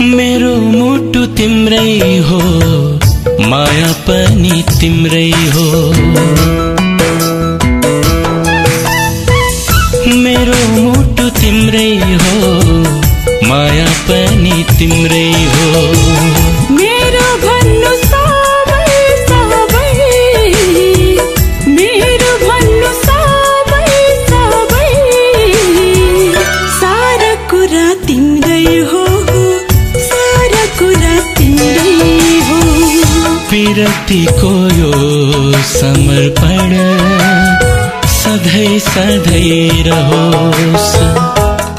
मेरो मुटु तिम्रै हो, माया पनि तिम्रै हो। मेरो मुटु तिम्रै हो, माया पनि तिम्रै विरक्तिको यो समर्पण सधैँ सधैँ रहोस्।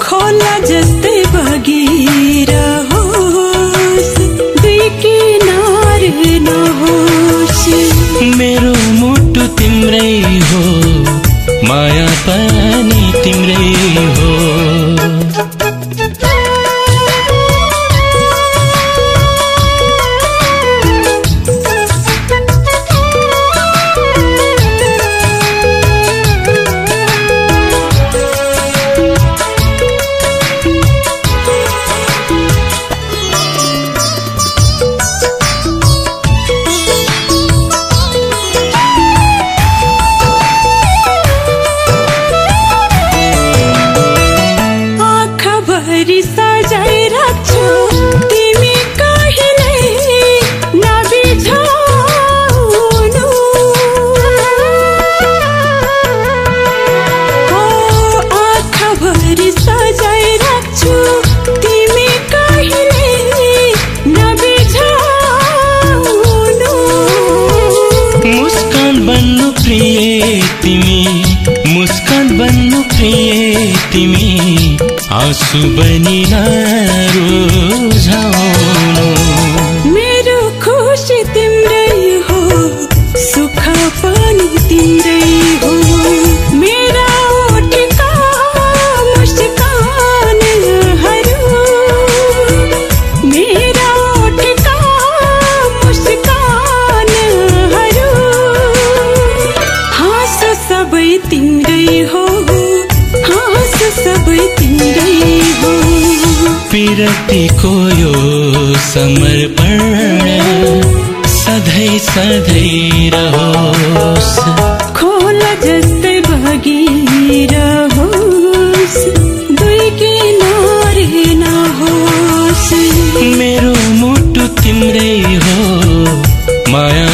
खोला जस्तै बगिरहोस् तिमी मुस्कान बन्नु प्रिय तिमी आँसु बनी विरक्तिको यो समर्पण। सधैँ सधैँ रहोस्। खोला जस्तै बगिरहोस् दुई किनार नहोस्। मेरो मुटु तिम्रै हो। माया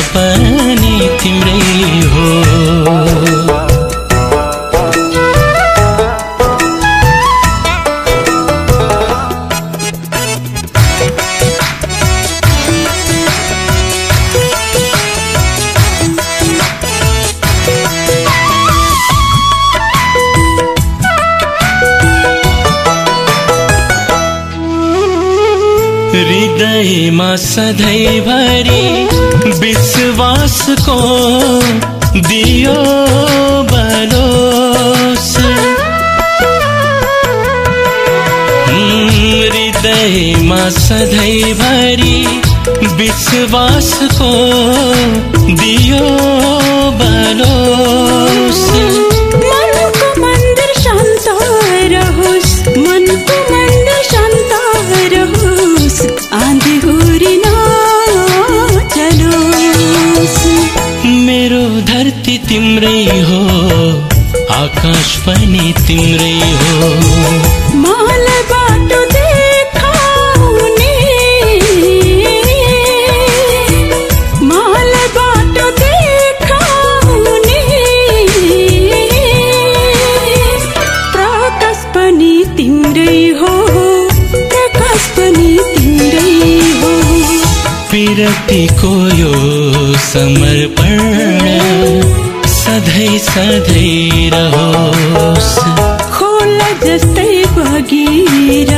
हृदयमा सधैँभरि विश्वासको दियो बलोस् हृदयमा सधैँभरि विश्वासको दियो बलोस् धरती तिम्रै हो आकाश पनि तिम्रै हो। विरक्तिको यो समर्पण। सधैँ सधैँ रहोस्। खोला जस्तै बगिरहोस्